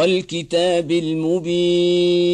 والكتاب المبين